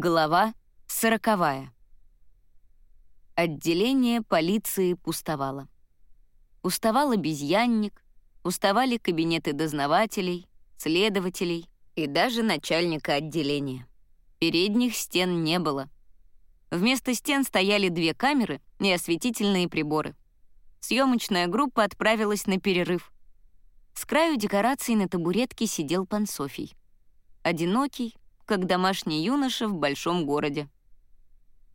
Глава сороковая. Отделение полиции пустовало. Пустовал обезьянник, пустовали кабинеты дознавателей, следователей и даже начальника отделения. Передних стен не было. Вместо стен стояли две камеры и осветительные приборы. Съемочная группа отправилась на перерыв. С краю декораций на табуретке сидел пан Софий. Одинокий, как домашний юноша в большом городе.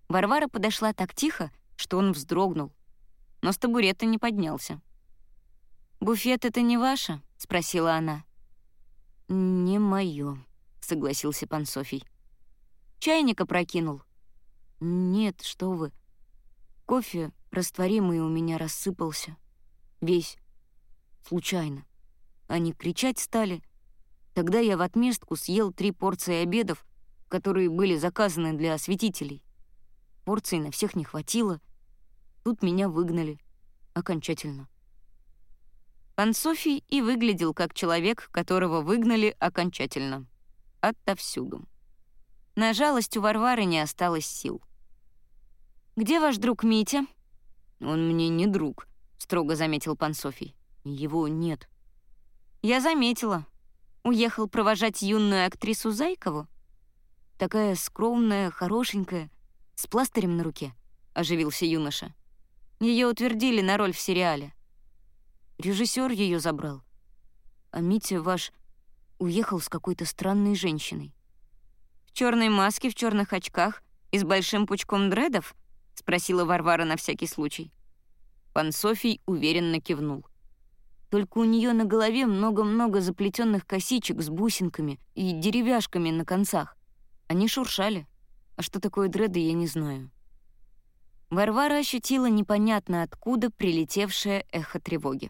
Варвара подошла так тихо, что он вздрогнул, но с табурета не поднялся. «Буфет — это не ваше?» — спросила она. «Не моё», — согласился пан Софий. «Чайник опрокинул?» «Нет, что вы. Кофе растворимый у меня рассыпался. Весь. Случайно. Они кричать стали — Тогда я в отместку съел три порции обедов, которые были заказаны для осветителей. Порций на всех не хватило. Тут меня выгнали. Окончательно. Пан Софий и выглядел как человек, которого выгнали окончательно. Отовсюду. На жалость у Варвары не осталось сил. «Где ваш друг Митя?» «Он мне не друг», — строго заметил пан Софий. «Его нет». «Я заметила», Уехал провожать юную актрису Зайкову? Такая скромная, хорошенькая, с пластырем на руке, — оживился юноша. Ее утвердили на роль в сериале. Режиссер ее забрал. А Митя ваш уехал с какой-то странной женщиной. В черной маске, в черных очках и с большим пучком дредов? — спросила Варвара на всякий случай. Пан Софий уверенно кивнул. Только у нее на голове много-много заплетенных косичек с бусинками и деревяшками на концах. Они шуршали. А что такое дреды, я не знаю. Варвара ощутила непонятно откуда прилетевшее эхо тревоги.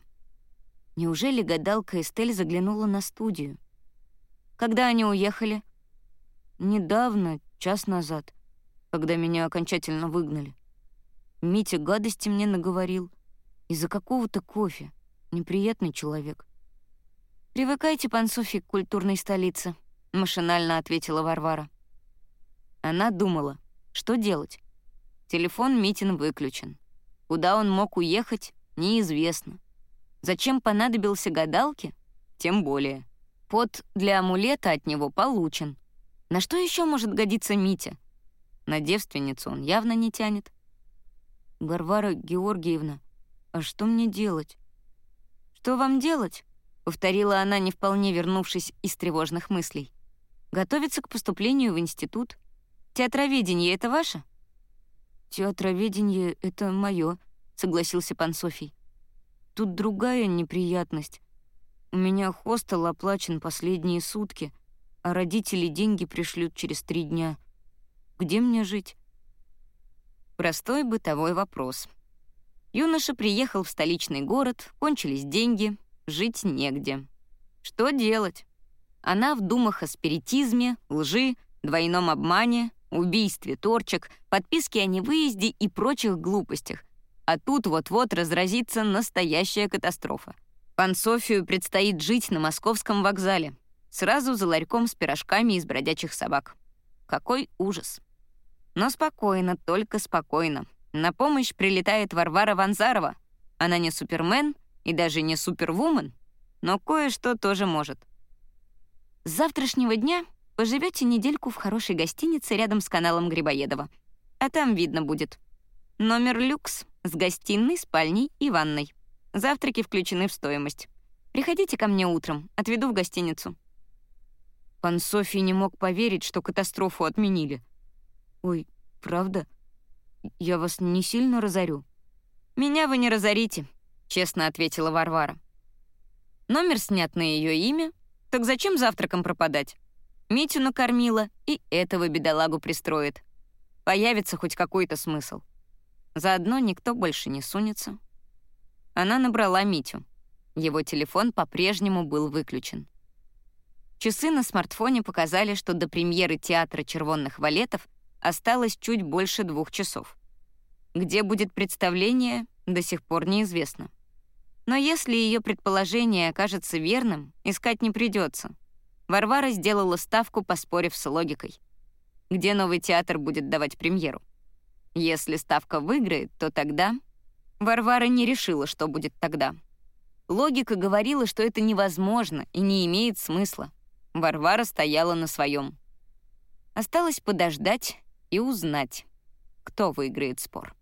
Неужели гадалка Эстель заглянула на студию? Когда они уехали? Недавно, час назад, когда меня окончательно выгнали. Митя гадости мне наговорил. Из-за какого-то кофе. Неприятный человек. «Привыкайте, пан Софи, к культурной столице», — машинально ответила Варвара. Она думала, что делать. Телефон Митин выключен. Куда он мог уехать, неизвестно. Зачем понадобился гадалке? Тем более. Под для амулета от него получен. На что еще может годиться Митя? На девственницу он явно не тянет. «Варвара Георгиевна, а что мне делать?» «Что вам делать?» — повторила она, не вполне вернувшись из тревожных мыслей. «Готовиться к поступлению в институт. Театроведение — это ваше?» «Театроведение — это мое», — согласился пан Софий. «Тут другая неприятность. У меня хостел оплачен последние сутки, а родители деньги пришлют через три дня. Где мне жить?» Простой бытовой вопрос — Юноша приехал в столичный город, кончились деньги, жить негде. Что делать? Она в думах о спиритизме, лжи, двойном обмане, убийстве торчек, подписке о невыезде и прочих глупостях. А тут вот-вот разразится настоящая катастрофа. Пан Софию предстоит жить на московском вокзале, сразу за ларьком с пирожками из бродячих собак. Какой ужас. Но спокойно, только спокойно. На помощь прилетает Варвара Ванзарова. Она не супермен и даже не супервумен, но кое-что тоже может. С завтрашнего дня поживете недельку в хорошей гостинице рядом с каналом Грибоедова. А там видно будет. Номер люкс с гостиной, спальней и ванной. Завтраки включены в стоимость. Приходите ко мне утром, отведу в гостиницу. Пан Софий не мог поверить, что катастрофу отменили. Ой, правда? Я вас не сильно разорю». «Меня вы не разорите», — честно ответила Варвара. Номер снят на ее имя, так зачем завтраком пропадать? Митю накормила, и этого бедолагу пристроит. Появится хоть какой-то смысл. Заодно никто больше не сунется. Она набрала Митю. Его телефон по-прежнему был выключен. Часы на смартфоне показали, что до премьеры театра «Червонных валетов» осталось чуть больше двух часов. Где будет представление, до сих пор неизвестно. Но если ее предположение окажется верным, искать не придется. Варвара сделала ставку, поспорив с логикой. где новый театр будет давать премьеру. Если ставка выиграет, то тогда... Варвара не решила, что будет тогда. Логика говорила, что это невозможно и не имеет смысла. Варвара стояла на своем. Осталось подождать и узнать, кто выиграет спор.